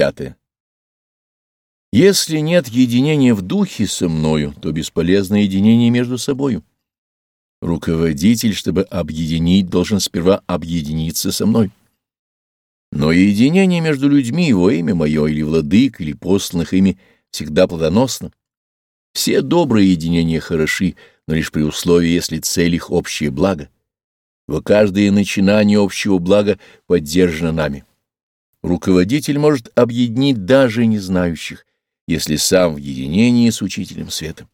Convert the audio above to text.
Пятое. Если нет единения в духе со мною, то бесполезно единение между собою. Руководитель, чтобы объединить, должен сперва объединиться со мной. Но единение между людьми во имя мое или владык, или посланных ими всегда плодоносно. Все добрые единения хороши, но лишь при условии, если цель их общее благо. Во каждое начинание общего блага поддержано нами. Руководитель может объединить даже не знающих, если сам в единении с учителем света.